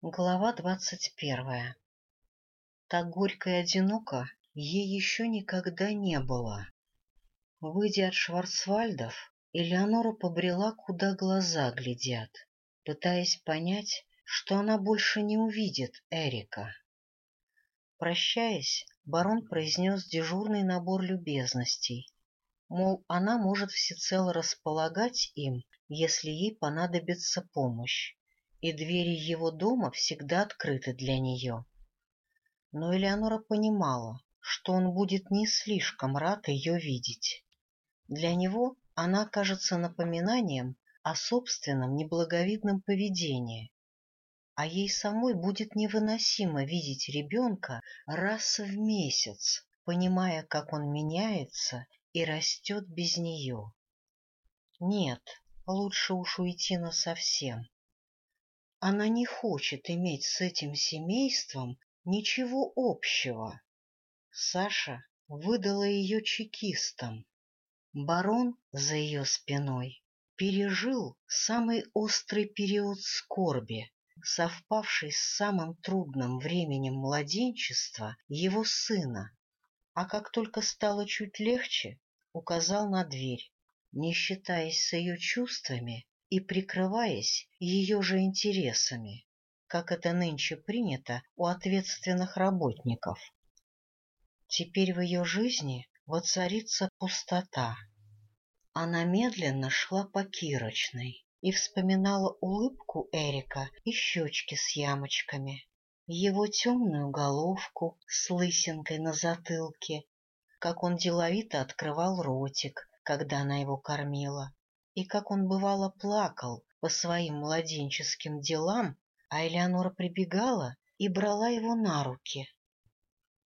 Глава двадцать первая Так горько и одиноко ей еще никогда не было. Выйдя от Шварцвальдов, Элеонора побрела, куда глаза глядят, пытаясь понять, что она больше не увидит Эрика. Прощаясь, барон произнес дежурный набор любезностей, мол, она может всецело располагать им, если ей понадобится помощь и двери его дома всегда открыты для нее. Но Элеонора понимала, что он будет не слишком рад ее видеть. Для него она кажется напоминанием о собственном неблаговидном поведении, а ей самой будет невыносимо видеть ребенка раз в месяц, понимая, как он меняется и растет без нее. Нет, лучше уж уйти насовсем. Она не хочет иметь с этим семейством ничего общего. Саша выдала ее чекистам. Барон за ее спиной пережил самый острый период скорби, совпавший с самым трудным временем младенчества его сына, а как только стало чуть легче, указал на дверь, не считаясь с ее чувствами и прикрываясь ее же интересами, как это нынче принято у ответственных работников. Теперь в ее жизни воцарится пустота. Она медленно шла по Кирочной и вспоминала улыбку Эрика и щечки с ямочками, его темную головку с лысинкой на затылке, как он деловито открывал ротик, когда она его кормила, и как он бывало плакал по своим младенческим делам, а Элеонора прибегала и брала его на руки.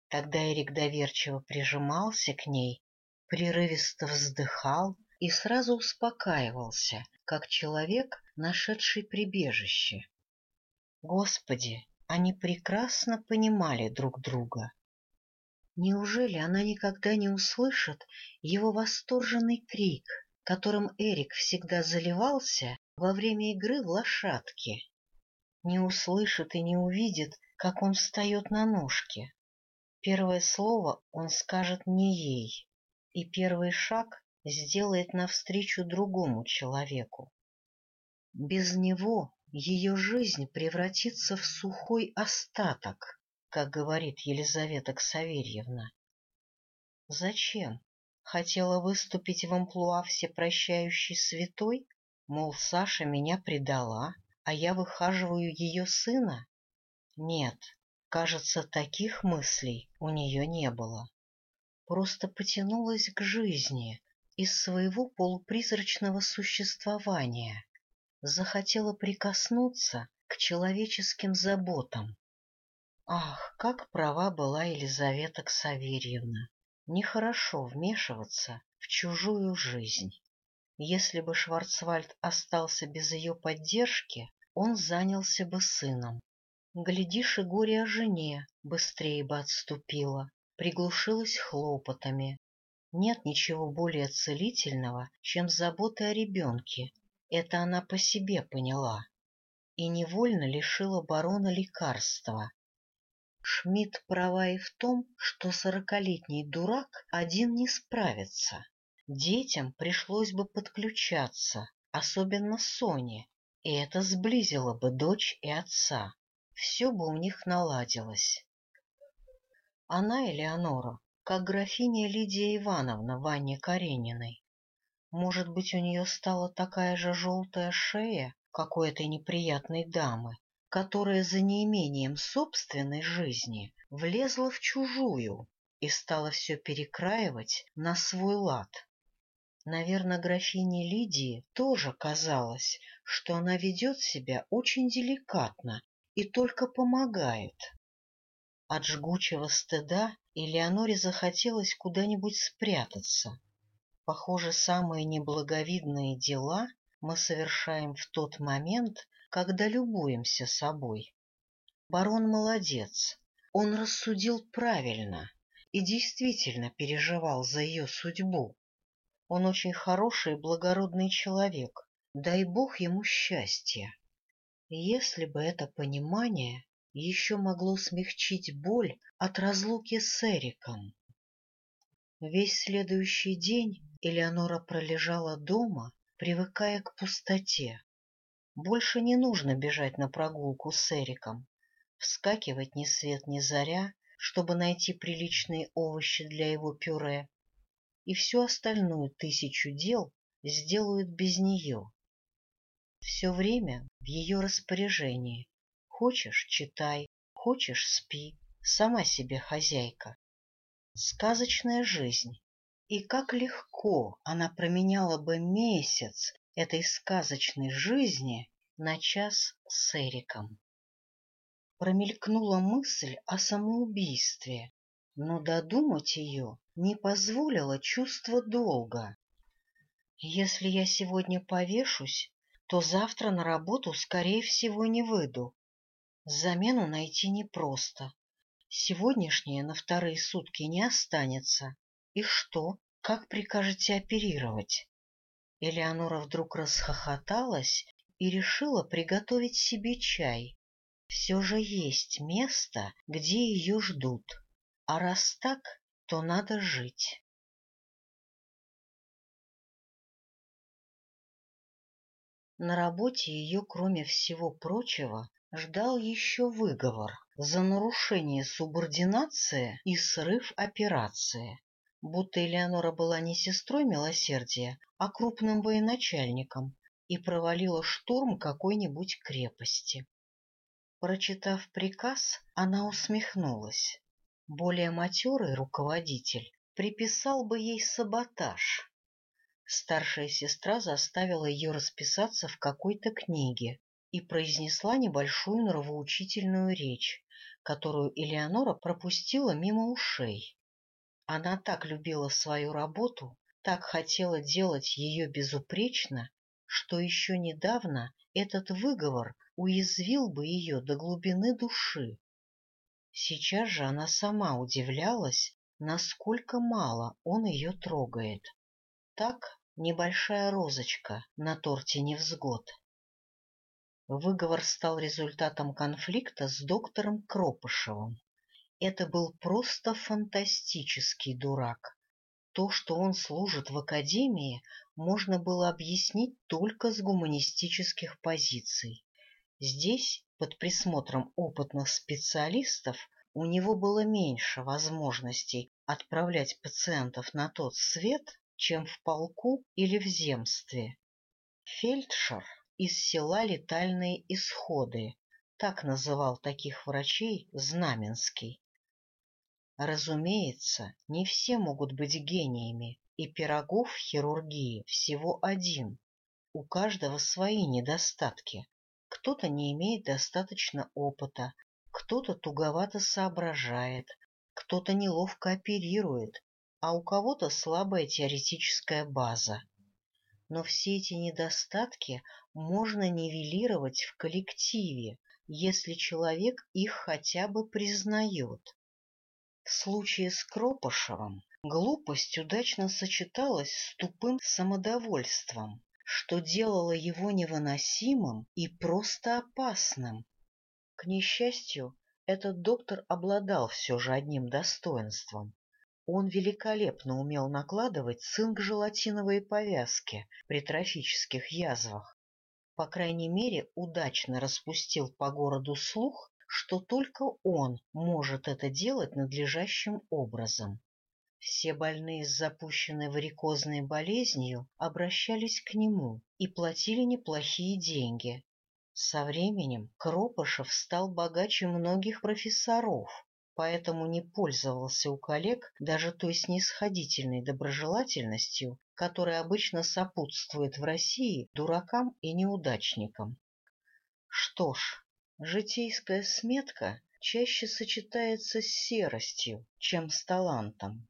Тогда Эрик доверчиво прижимался к ней, прерывисто вздыхал и сразу успокаивался, как человек, нашедший прибежище. Господи, они прекрасно понимали друг друга. Неужели она никогда не услышит его восторженный крик — которым Эрик всегда заливался во время игры в лошадки. Не услышит и не увидит, как он встает на ножки. Первое слово он скажет не ей, и первый шаг сделает навстречу другому человеку. Без него ее жизнь превратится в сухой остаток, как говорит Елизавета Ксаверьевна. Зачем? Хотела выступить в амплуа всепрощающей святой? Мол, Саша меня предала, а я выхаживаю ее сына? Нет, кажется, таких мыслей у нее не было. Просто потянулась к жизни из своего полупризрачного существования, захотела прикоснуться к человеческим заботам. Ах, как права была Елизавета Ксаверьевна! Нехорошо вмешиваться в чужую жизнь. Если бы Шварцвальд остался без ее поддержки, он занялся бы сыном. Глядишь, и горе о жене быстрее бы отступило, приглушилось хлопотами. Нет ничего более целительного, чем заботы о ребенке. Это она по себе поняла. И невольно лишила барона лекарства, Шмидт права и в том, что сорокалетний дурак один не справится. Детям пришлось бы подключаться, особенно Соне, и это сблизило бы дочь и отца. Все бы у них наладилось. Она, Элеонора, как графиня Лидия Ивановна Ване Карениной. Может быть, у нее стала такая же желтая шея, как у этой неприятной дамы, которая за неимением собственной жизни влезла в чужую и стала все перекраивать на свой лад. Наверное, графине Лидии тоже казалось, что она ведет себя очень деликатно и только помогает. От жгучего стыда Элеоноре захотелось куда-нибудь спрятаться. Похоже, самые неблаговидные дела мы совершаем в тот момент, когда любуемся собой. Барон молодец, он рассудил правильно и действительно переживал за ее судьбу. Он очень хороший и благородный человек, дай бог ему счастья. Если бы это понимание еще могло смягчить боль от разлуки с Эриком. Весь следующий день Элеонора пролежала дома, привыкая к пустоте. Больше не нужно бежать на прогулку с Эриком, вскакивать ни свет ни заря, чтобы найти приличные овощи для его пюре, и всю остальную тысячу дел сделают без нее. Все время в ее распоряжении. Хочешь — читай, хочешь — спи, сама себе хозяйка. Сказочная жизнь. И как легко она променяла бы месяц этой сказочной жизни на час с Эриком. Промелькнула мысль о самоубийстве, но додумать ее не позволило чувство долга. Если я сегодня повешусь, то завтра на работу, скорее всего, не выйду. Замену найти непросто. Сегодняшнее на вторые сутки не останется. И что? Как прикажете оперировать? Элеонора вдруг расхохоталась и решила приготовить себе чай. Все же есть место, где ее ждут. А раз так, то надо жить. На работе ее, кроме всего прочего, ждал еще выговор за нарушение субординации и срыв операции будто Элеонора была не сестрой милосердия, а крупным военачальником и провалила штурм какой-нибудь крепости. Прочитав приказ, она усмехнулась. Более матерый руководитель приписал бы ей саботаж. Старшая сестра заставила ее расписаться в какой-то книге и произнесла небольшую нравоучительную речь, которую Элеонора пропустила мимо ушей. Она так любила свою работу, так хотела делать ее безупречно, что еще недавно этот выговор уязвил бы ее до глубины души. Сейчас же она сама удивлялась, насколько мало он ее трогает. Так небольшая розочка на торте невзгод. Выговор стал результатом конфликта с доктором Кропышевым. Это был просто фантастический дурак. То, что он служит в академии, можно было объяснить только с гуманистических позиций. Здесь, под присмотром опытных специалистов, у него было меньше возможностей отправлять пациентов на тот свет, чем в полку или в земстве. Фельдшер из села Летальные исходы, так называл таких врачей Знаменский. Разумеется, не все могут быть гениями, и пирогов в хирургии всего один. У каждого свои недостатки. Кто-то не имеет достаточно опыта, кто-то туговато соображает, кто-то неловко оперирует, а у кого-то слабая теоретическая база. Но все эти недостатки можно нивелировать в коллективе, если человек их хотя бы признает. В случае с Кропошевым глупость удачно сочеталась с тупым самодовольством, что делало его невыносимым и просто опасным. К несчастью, этот доктор обладал все же одним достоинством. Он великолепно умел накладывать цинк-желатиновые повязки при трофических язвах. По крайней мере, удачно распустил по городу слух, что только он может это делать надлежащим образом. Все больные с запущенной варикозной болезнью обращались к нему и платили неплохие деньги. Со временем Кропышев стал богаче многих профессоров, поэтому не пользовался у коллег даже той снисходительной доброжелательностью, которая обычно сопутствует в России дуракам и неудачникам. Что ж, Житейская сметка чаще сочетается с серостью, чем с талантом.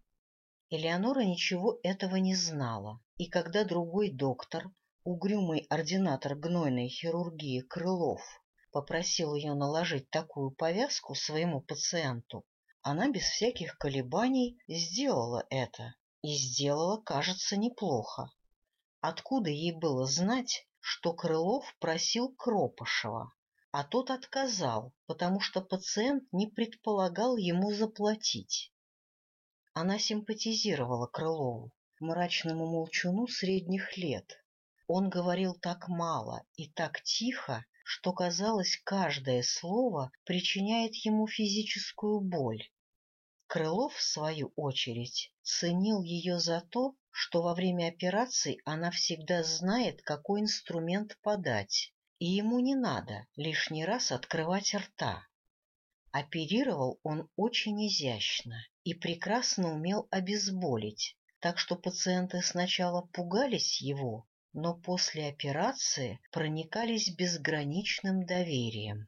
Элеонора ничего этого не знала, и когда другой доктор, угрюмый ординатор гнойной хирургии Крылов, попросил ее наложить такую повязку своему пациенту, она без всяких колебаний сделала это, и сделала, кажется, неплохо. Откуда ей было знать, что Крылов просил Кропошева? А тот отказал, потому что пациент не предполагал ему заплатить. Она симпатизировала Крылову, мрачному молчуну средних лет. Он говорил так мало и так тихо, что, казалось, каждое слово причиняет ему физическую боль. Крылов, в свою очередь, ценил ее за то, что во время операций она всегда знает, какой инструмент подать, и ему не надо лишний раз открывать рта. Оперировал он очень изящно и прекрасно умел обезболить, так что пациенты сначала пугались его, но после операции проникались безграничным доверием.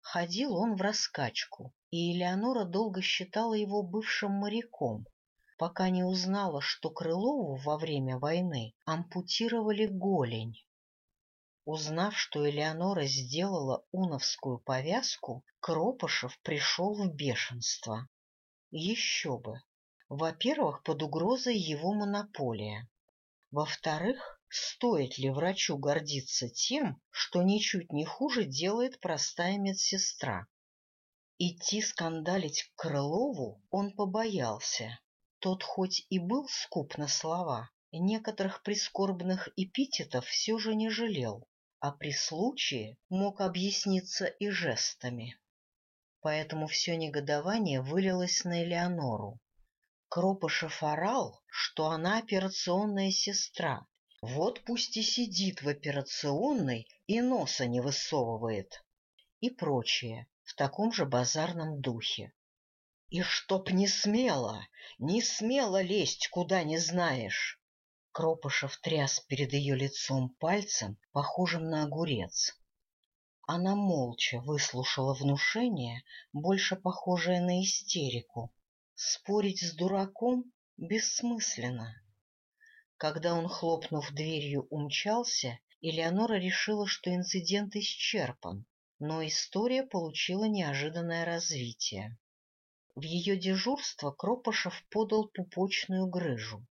Ходил он в раскачку, и Элеонора долго считала его бывшим моряком, пока не узнала, что Крылову во время войны ампутировали голень. Узнав, что Элеонора сделала уновскую повязку, Кропошев пришел в бешенство. Еще бы! Во-первых, под угрозой его монополия. Во-вторых, стоит ли врачу гордиться тем, что ничуть не хуже делает простая медсестра? Идти скандалить к Крылову он побоялся. Тот хоть и был скуп на слова, некоторых прискорбных эпитетов все же не жалел, а при случае мог объясниться и жестами. Поэтому все негодование вылилось на Элеонору. Кропышев орал, что она операционная сестра. Вот пусть и сидит в операционной и носа не высовывает. И прочее в таком же базарном духе. И чтоб не смело, не смело лезть, куда не знаешь. Кропышев тряс перед ее лицом пальцем, похожим на огурец. Она молча выслушала внушение, больше похожее на истерику. Спорить с дураком бессмысленно. Когда он, хлопнув дверью, умчался, Элеонора решила, что инцидент исчерпан, но история получила неожиданное развитие. В ее дежурство Кропошев подал пупочную грыжу.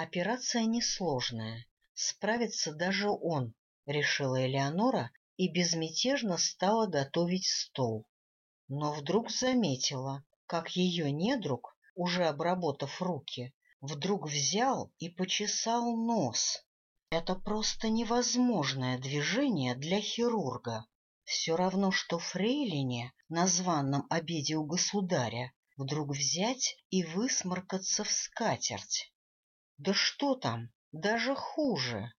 Операция несложная, справится даже он, решила Элеонора и безмятежно стала готовить стол. Но вдруг заметила, как ее недруг, уже обработав руки, вдруг взял и почесал нос. Это просто невозможное движение для хирурга. Все равно, что фрейлине на званном обеде у государя вдруг взять и высморкаться в скатерть. Да что там, даже хуже.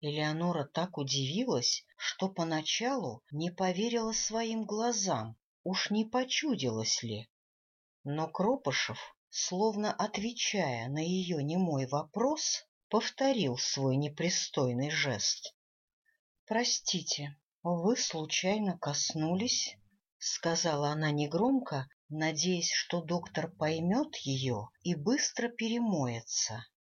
Элеонора так удивилась, что поначалу не поверила своим глазам, уж не почудилось ли. Но Кропышев, словно отвечая на ее немой вопрос, повторил свой непристойный жест. — Простите, вы случайно коснулись? — сказала она негромко, надеясь, что доктор поймет ее и быстро перемоется. —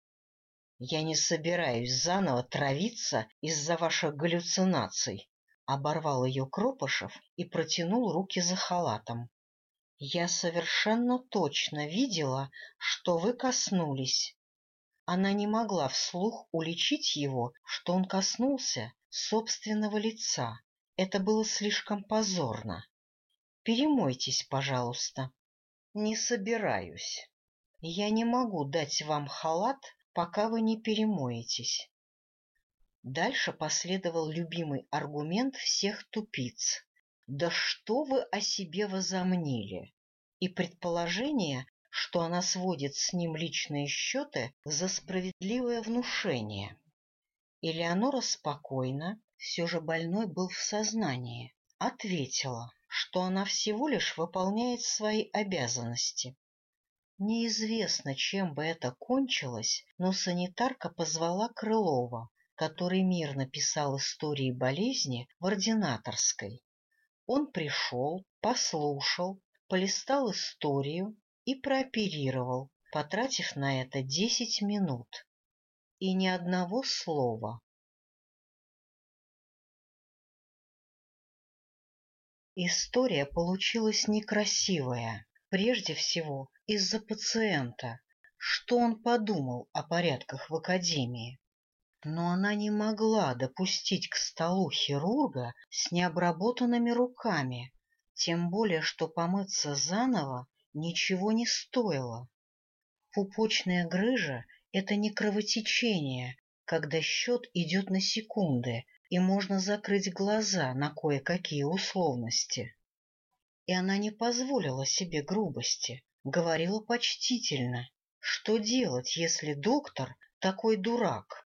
Я не собираюсь заново травиться из-за ваших галлюцинаций, — оборвал ее Кропышев и протянул руки за халатом. Я совершенно точно видела, что вы коснулись. Она не могла вслух уличить его, что он коснулся собственного лица. Это было слишком позорно. Перемойтесь, пожалуйста. Не собираюсь. Я не могу дать вам халат, пока вы не перемоетесь. Дальше последовал любимый аргумент всех тупиц. Да что вы о себе возомнили? И предположение, что она сводит с ним личные счеты за справедливое внушение. Элеонора спокойно, все же больной был в сознании, ответила, что она всего лишь выполняет свои обязанности. Неизвестно, чем бы это кончилось, но санитарка позвала Крылова, который мирно писал истории болезни в ординаторской. Он пришел, послушал, полистал историю и прооперировал, потратив на это десять минут. И ни одного слова. История получилась некрасивая, прежде всего из-за пациента. Что он подумал о порядках в академии? но она не могла допустить к столу хирурга с необработанными руками, тем более что помыться заново ничего не стоило. Пупочная грыжа — это не кровотечение, когда счет идет на секунды, и можно закрыть глаза на кое-какие условности. И она не позволила себе грубости, говорила почтительно. Что делать, если доктор такой дурак?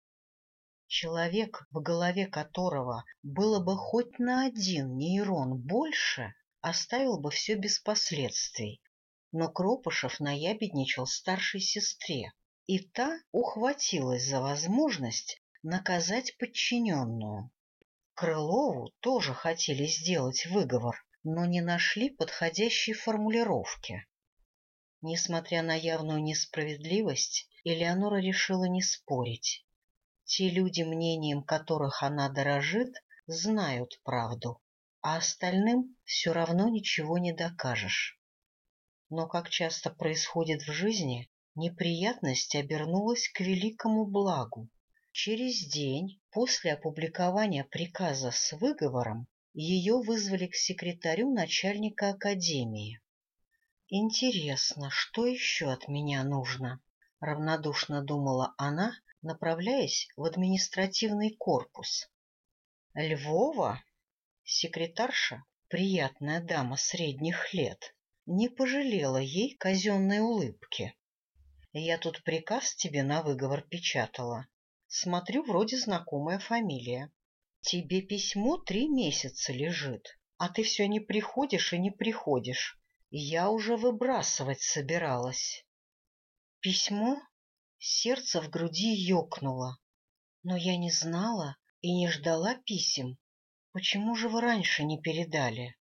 Человек, в голове которого было бы хоть на один нейрон больше, оставил бы все без последствий. Но Кропышев наябедничал старшей сестре, и та ухватилась за возможность наказать подчиненную. Крылову тоже хотели сделать выговор, но не нашли подходящей формулировки. Несмотря на явную несправедливость, Элеонора решила не спорить. Те люди, мнением которых она дорожит, знают правду, а остальным все равно ничего не докажешь. Но, как часто происходит в жизни, неприятность обернулась к великому благу. Через день после опубликования приказа с выговором ее вызвали к секретарю начальника академии. «Интересно, что еще от меня нужно?» — равнодушно думала она, направляясь в административный корпус. «Львова?» Секретарша, приятная дама средних лет, не пожалела ей казенной улыбки. «Я тут приказ тебе на выговор печатала. Смотрю, вроде знакомая фамилия. Тебе письмо три месяца лежит, а ты все не приходишь и не приходишь. Я уже выбрасывать собиралась. Письмо? Сердце в груди ёкнуло. Но я не знала и не ждала писем. Почему же вы раньше не передали?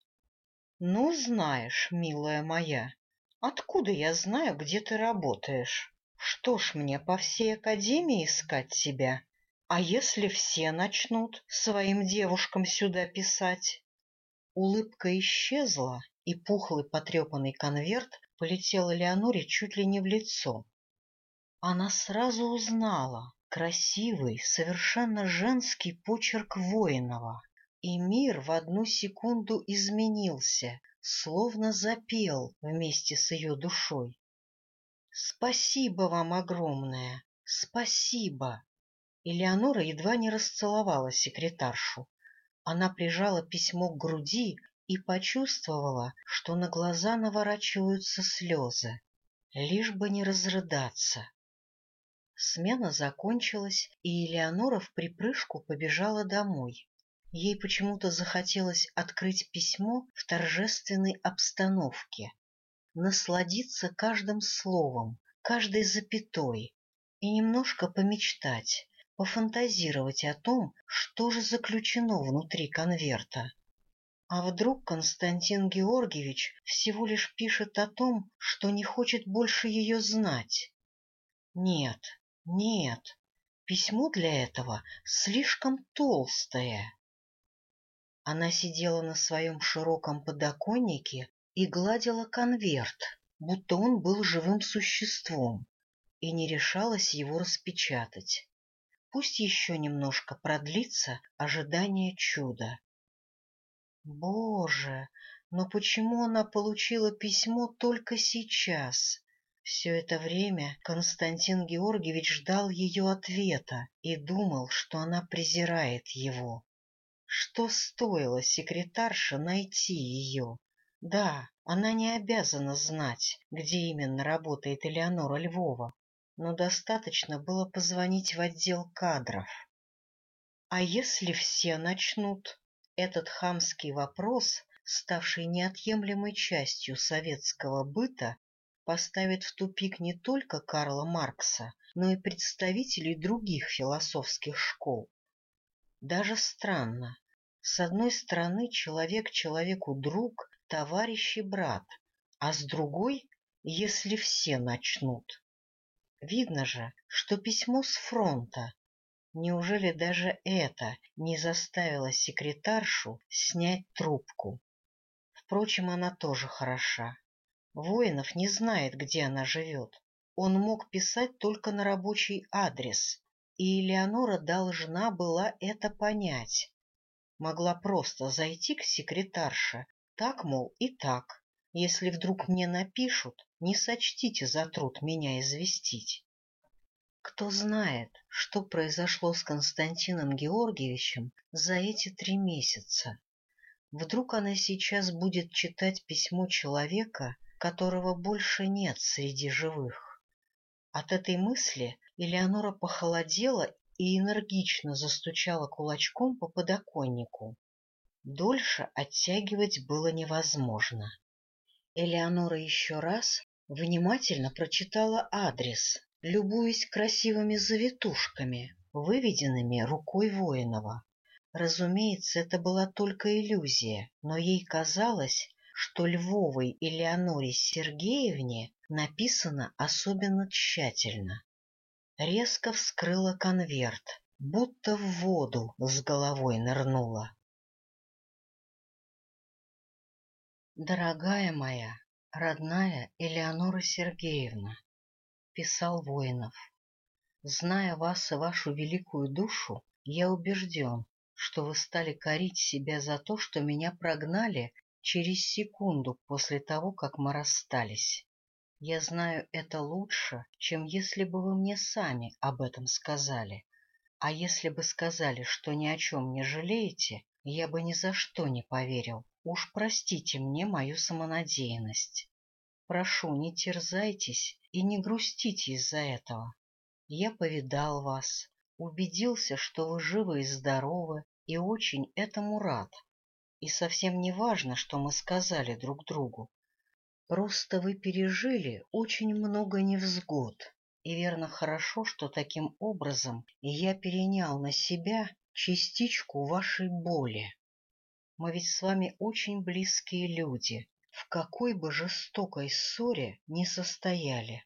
Ну, знаешь, милая моя, откуда я знаю, где ты работаешь? Что ж мне по всей академии искать тебя? А если все начнут своим девушкам сюда писать? Улыбка исчезла, и пухлый потрепанный конверт полетел Леоноре чуть ли не в лицо. Она сразу узнала красивый, совершенно женский почерк Воинова, и мир в одну секунду изменился, словно запел вместе с ее душой. «Спасибо вам огромное! Спасибо!» Элеонора едва не расцеловала секретаршу. Она прижала письмо к груди и почувствовала, что на глаза наворачиваются слезы, лишь бы не разрыдаться. Смена закончилась, и Элеонора в припрыжку побежала домой. Ей почему-то захотелось открыть письмо в торжественной обстановке, насладиться каждым словом, каждой запятой и немножко помечтать, пофантазировать о том, что же заключено внутри конверта. А вдруг Константин Георгиевич всего лишь пишет о том, что не хочет больше ее знать? Нет, нет, письмо для этого слишком толстое. Она сидела на своем широком подоконнике и гладила конверт, будто он был живым существом, и не решалась его распечатать. Пусть еще немножко продлится ожидание чуда. Боже, но почему она получила письмо только сейчас? Все это время Константин Георгиевич ждал ее ответа и думал, что она презирает его. Что стоило секретарше найти ее? Да, она не обязана знать, где именно работает Элеонора Львова, но достаточно было позвонить в отдел кадров. А если все начнут? Этот хамский вопрос, ставший неотъемлемой частью советского быта, поставит в тупик не только Карла Маркса, но и представителей других философских школ. Даже странно. С одной стороны, человек человеку друг, товарищ и брат, а с другой, если все начнут. Видно же, что письмо с фронта, Неужели даже это не заставило секретаршу снять трубку? Впрочем, она тоже хороша. Воинов не знает, где она живет. Он мог писать только на рабочий адрес. и Элеонора должна была это понять. Могла просто зайти к секретарше, так, мол, и так. Если вдруг мне напишут, не сочтите за труд меня известить. Кто знает, что произошло с Константином Георгиевичем за эти три месяца. Вдруг она сейчас будет читать письмо человека, которого больше нет среди живых. От этой мысли Элеонора похолодела и энергично застучала кулачком по подоконнику. Дольше оттягивать было невозможно. Элеонора еще раз внимательно прочитала адрес, любуясь красивыми завитушками, выведенными рукой Воинова. Разумеется, это была только иллюзия, но ей казалось, что Львовой Элеоноре Сергеевне написано особенно тщательно. Резко вскрыла конверт, будто в воду с головой нырнула. Дорогая моя, родная Элеонора Сергеевна, писал Воинов, зная вас и вашу великую душу, я убежден, что вы стали корить себя за то, что меня прогнали через секунду после того, как мы расстались. Я знаю это лучше, чем если бы вы мне сами об этом сказали. А если бы сказали, что ни о чем не жалеете, я бы ни за что не поверил. Уж простите мне мою самонадеянность. Прошу, не терзайтесь и не грустите из-за этого. Я повидал вас, убедился, что вы живы и здоровы, и очень этому рад. И совсем не важно, что мы сказали друг другу. Просто вы пережили очень много невзгод, и верно хорошо, что таким образом я перенял на себя частичку вашей боли. Мы ведь с вами очень близкие люди, в какой бы жестокой ссоре не состояли.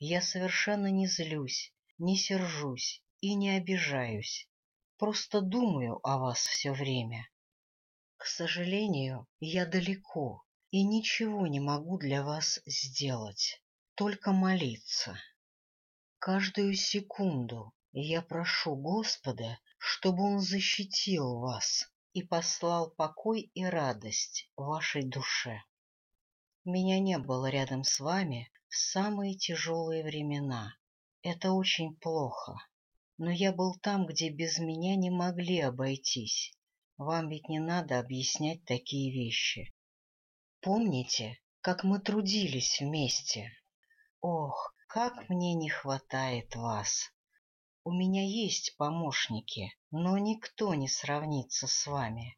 Я совершенно не злюсь, не сержусь и не обижаюсь, просто думаю о вас все время. К сожалению, я далеко и ничего не могу для вас сделать, только молиться. Каждую секунду я прошу Господа, чтобы Он защитил вас и послал покой и радость вашей душе. Меня не было рядом с вами в самые тяжелые времена. Это очень плохо. Но я был там, где без меня не могли обойтись. Вам ведь не надо объяснять такие вещи. Помните, как мы трудились вместе? Ох, как мне не хватает вас! У меня есть помощники, но никто не сравнится с вами.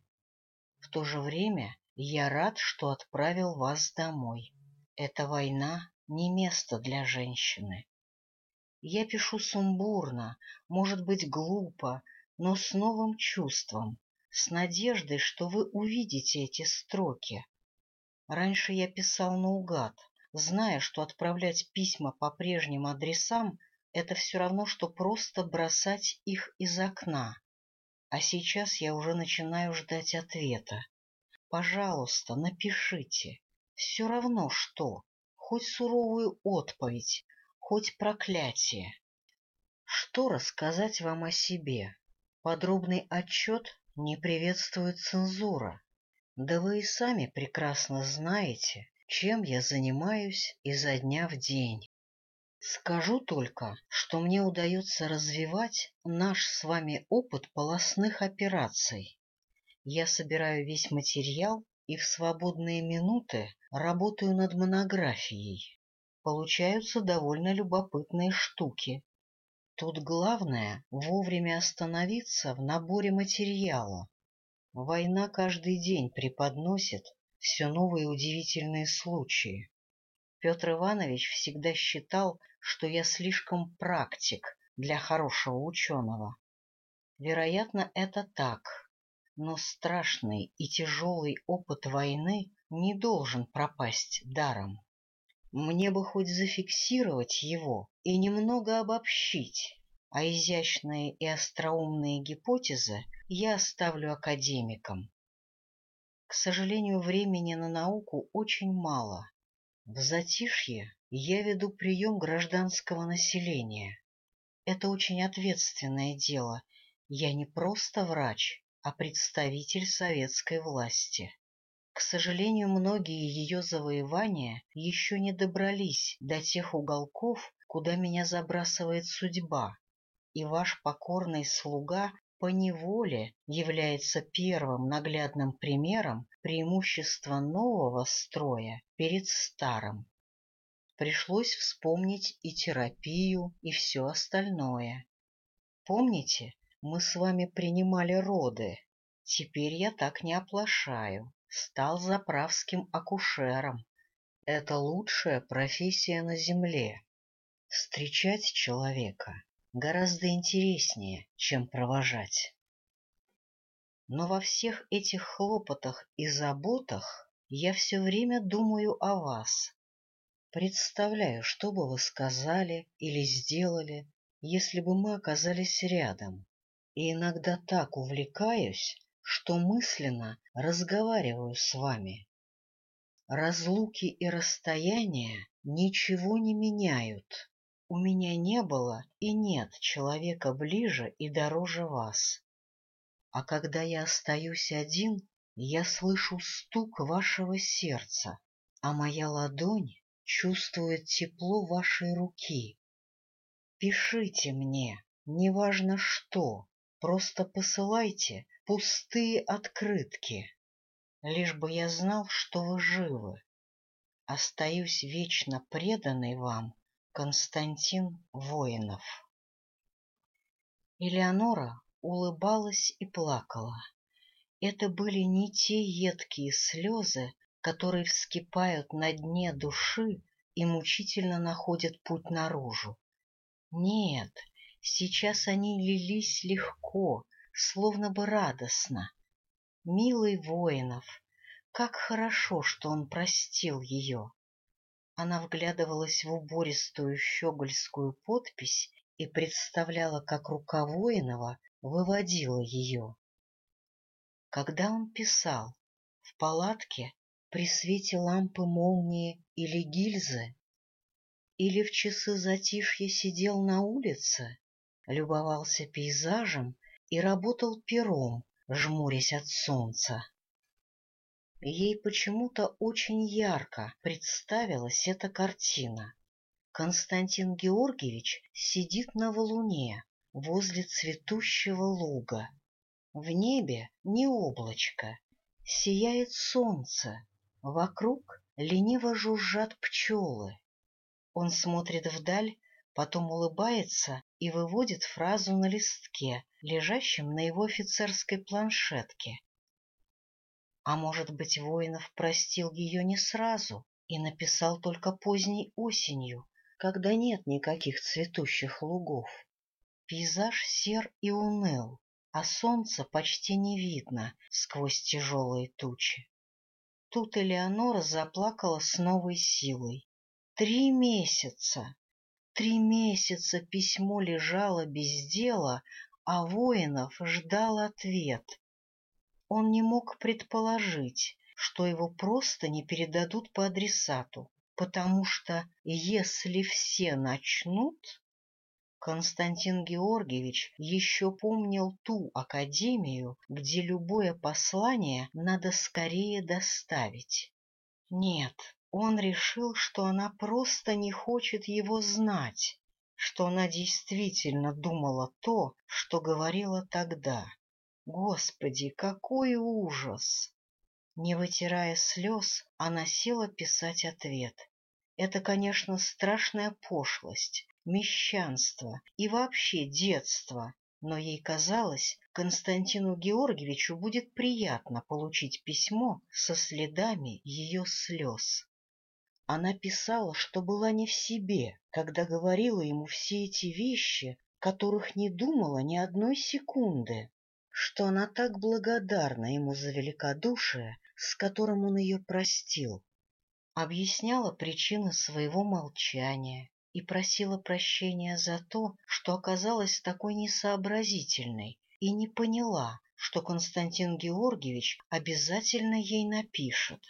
В то же время я рад, что отправил вас домой. Эта война не место для женщины. Я пишу сумбурно, может быть, глупо, но с новым чувством, с надеждой, что вы увидите эти строки. Раньше я писал наугад, зная, что отправлять письма по прежним адресам — это все равно, что просто бросать их из окна. А сейчас я уже начинаю ждать ответа. Пожалуйста, напишите. Все равно что, хоть суровую отповедь, хоть проклятие. Что рассказать вам о себе? Подробный отчет не приветствует цензура. Да вы и сами прекрасно знаете, чем я занимаюсь изо дня в день. Скажу только, что мне удается развивать наш с вами опыт полостных операций. Я собираю весь материал и в свободные минуты работаю над монографией. Получаются довольно любопытные штуки. Тут главное вовремя остановиться в наборе материала. Война каждый день преподносит все новые удивительные случаи. Петр Иванович всегда считал, что я слишком практик для хорошего ученого. Вероятно, это так но страшный и тяжелый опыт войны не должен пропасть даром. Мне бы хоть зафиксировать его и немного обобщить, а изящные и остроумные гипотезы я оставлю академикам. К сожалению, времени на науку очень мало. В затишье я веду прием гражданского населения. Это очень ответственное дело. Я не просто врач, а представитель советской власти. К сожалению, многие ее завоевания еще не добрались до тех уголков, куда меня забрасывает судьба, и ваш покорный слуга по неволе является первым наглядным примером преимущества нового строя перед старым. Пришлось вспомнить и терапию, и все остальное. Помните, мы с вами принимали роды? Теперь я так не оплошаю. Стал заправским акушером. Это лучшая профессия на земле. Встречать человека гораздо интереснее, чем провожать. Но во всех этих хлопотах и заботах я все время думаю о вас. Представляю, что бы вы сказали или сделали, если бы мы оказались рядом. И иногда так увлекаюсь, что мысленно разговариваю с вами. Разлуки и расстояния ничего не меняют. У меня не было и нет человека ближе и дороже вас. А когда я остаюсь один, я слышу стук вашего сердца, а моя ладонь чувствует тепло вашей руки. Пишите мне, неважно что, просто посылайте пустые открытки, лишь бы я знал, что вы живы. Остаюсь вечно преданный вам Константин Воинов. Элеонора улыбалась и плакала. Это были не те едкие слезы, которые вскипают на дне души и мучительно находят путь наружу. Нет, сейчас они лились легко, словно бы радостно. Милый Воинов, как хорошо, что он простил ее. Она вглядывалась в убористую щегольскую подпись и представляла, как рука Воинова выводила ее. Когда он писал, в палатке при свете лампы молнии или гильзы, или в часы затишья сидел на улице, любовался пейзажем и работал пером, жмурясь от солнца. Ей почему-то очень ярко представилась эта картина. Константин Георгиевич сидит на валуне возле цветущего луга. В небе не облачко, сияет солнце, вокруг лениво жужжат пчелы. Он смотрит вдаль, потом улыбается и выводит фразу на листке, лежащем на его офицерской планшетке. А может быть, Воинов простил ее не сразу и написал только поздней осенью, когда нет никаких цветущих лугов. Пейзаж сер и уныл, а солнца почти не видно сквозь тяжелые тучи. Тут Элеонора заплакала с новой силой. Три месяца! Три месяца письмо лежало без дела, а Воинов ждал ответ. Он не мог предположить, что его просто не передадут по адресату, потому что если все начнут... Константин Георгиевич еще помнил ту академию, где любое послание надо скорее доставить. Нет, он решил, что она просто не хочет его знать, что она действительно думала то, что говорила тогда. Господи, какой ужас! Не вытирая слез, она села писать ответ. Это, конечно, страшная пошлость, мещанство и вообще детство, но ей казалось, Константину Георгиевичу будет приятно получить письмо со следами ее слез. Она писала, что была не в себе, когда говорила ему все эти вещи, которых не думала ни одной секунды что она так благодарна ему за великодушие, с которым он ее простил. Объясняла причины своего молчания и просила прощения за то, что оказалась такой несообразительной и не поняла, что Константин Георгиевич обязательно ей напишет.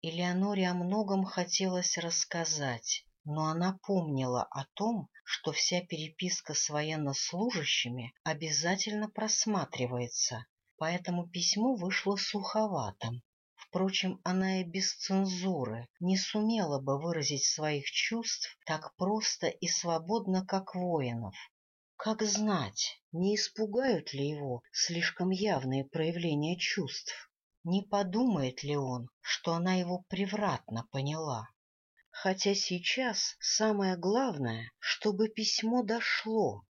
Элеоноре о многом хотелось рассказать, но она помнила о том, что вся переписка с военнослужащими обязательно просматривается, поэтому письмо вышло суховатым. Впрочем, она и без цензуры не сумела бы выразить своих чувств так просто и свободно, как воинов. Как знать, не испугают ли его слишком явные проявления чувств? Не подумает ли он, что она его превратно поняла? Хотя сейчас самое главное, чтобы письмо дошло,